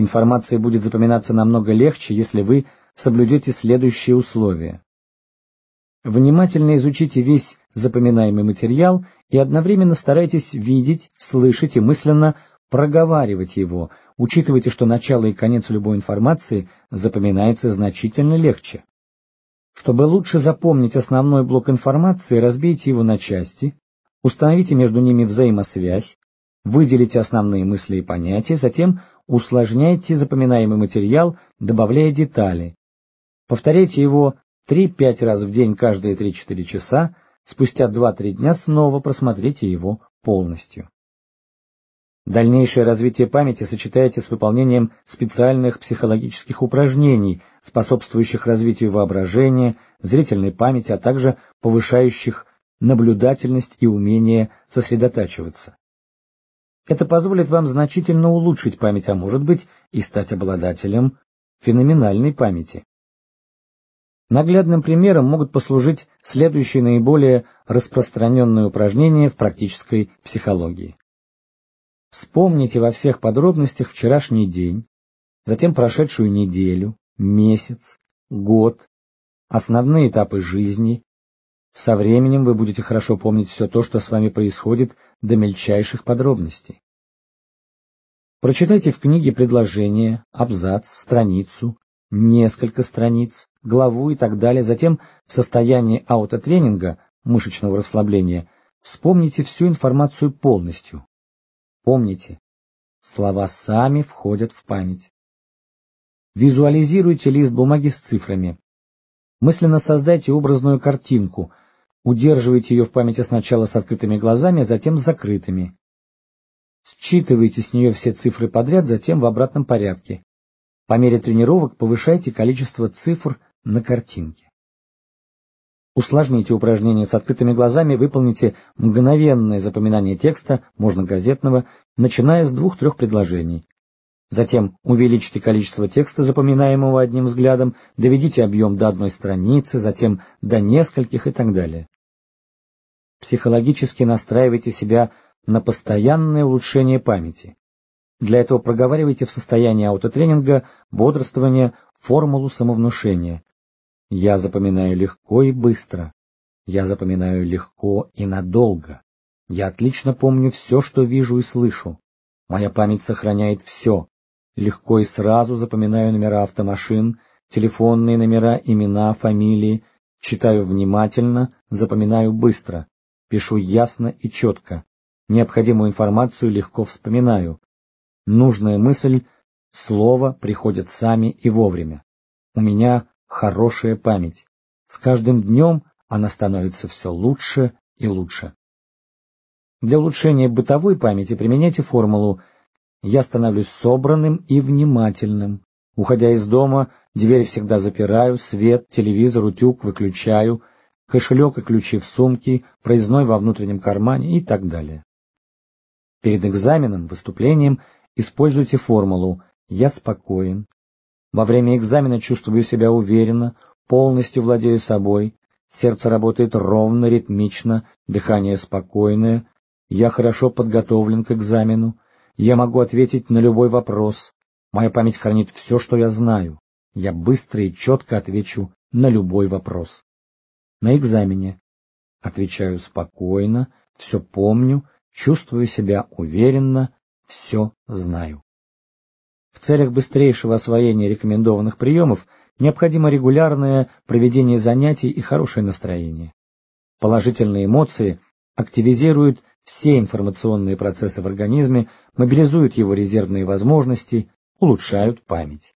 Информация будет запоминаться намного легче, если вы соблюдете следующие условия. Внимательно изучите весь запоминаемый материал и одновременно старайтесь видеть, слышать и мысленно проговаривать его. Учитывайте, что начало и конец любой информации запоминается значительно легче. Чтобы лучше запомнить основной блок информации, разбейте его на части, установите между ними взаимосвязь, выделите основные мысли и понятия, затем усложняйте запоминаемый материал, добавляя детали. Повторяйте его 3-5 раз в день каждые 3-4 часа, спустя 2-3 дня снова просмотрите его полностью. Дальнейшее развитие памяти сочетайте с выполнением специальных психологических упражнений, способствующих развитию воображения, зрительной памяти, а также повышающих наблюдательность и умение сосредотачиваться. Это позволит вам значительно улучшить память, а может быть и стать обладателем феноменальной памяти. Наглядным примером могут послужить следующие наиболее распространенные упражнения в практической психологии. Вспомните во всех подробностях вчерашний день, затем прошедшую неделю, месяц, год, основные этапы жизни. Со временем вы будете хорошо помнить все то, что с вами происходит до мельчайших подробностей. Прочитайте в книге предложение, абзац, страницу, несколько страниц, главу и так далее. Затем в состоянии аутотренинга, мышечного расслабления, вспомните всю информацию полностью. Помните, слова сами входят в память. Визуализируйте лист бумаги с цифрами. Мысленно создайте образную картинку, удерживайте ее в памяти сначала с открытыми глазами, а затем с закрытыми. Считывайте с нее все цифры подряд, затем в обратном порядке. По мере тренировок повышайте количество цифр на картинке. Усложните упражнение с открытыми глазами, выполните мгновенное запоминание текста, можно газетного, начиная с двух-трех предложений. Затем увеличьте количество текста, запоминаемого одним взглядом, доведите объем до одной страницы, затем до нескольких и так далее. Психологически настраивайте себя на постоянное улучшение памяти. Для этого проговаривайте в состоянии аутотренинга, бодрствования, формулу самовнушения. Я запоминаю легко и быстро. Я запоминаю легко и надолго. Я отлично помню все, что вижу и слышу. Моя память сохраняет все. Легко и сразу запоминаю номера автомашин, телефонные номера, имена, фамилии. Читаю внимательно, запоминаю быстро. Пишу ясно и четко. Необходимую информацию легко вспоминаю. Нужная мысль, слово приходят сами и вовремя. У меня хорошая память. С каждым днем она становится все лучше и лучше. Для улучшения бытовой памяти применяйте формулу «Я становлюсь собранным и внимательным». Уходя из дома, дверь всегда запираю, свет, телевизор, утюг выключаю, кошелек и ключи в сумке, проездной во внутреннем кармане и так далее. Перед экзаменом, выступлением используйте формулу «Я спокоен, во время экзамена чувствую себя уверенно, полностью владею собой, сердце работает ровно, ритмично, дыхание спокойное, я хорошо подготовлен к экзамену, я могу ответить на любой вопрос, моя память хранит все, что я знаю, я быстро и четко отвечу на любой вопрос. На экзамене отвечаю спокойно, все помню, чувствую себя уверенно, все знаю. В целях быстрейшего освоения рекомендованных приемов необходимо регулярное проведение занятий и хорошее настроение. Положительные эмоции активизируют все информационные процессы в организме, мобилизуют его резервные возможности, улучшают память.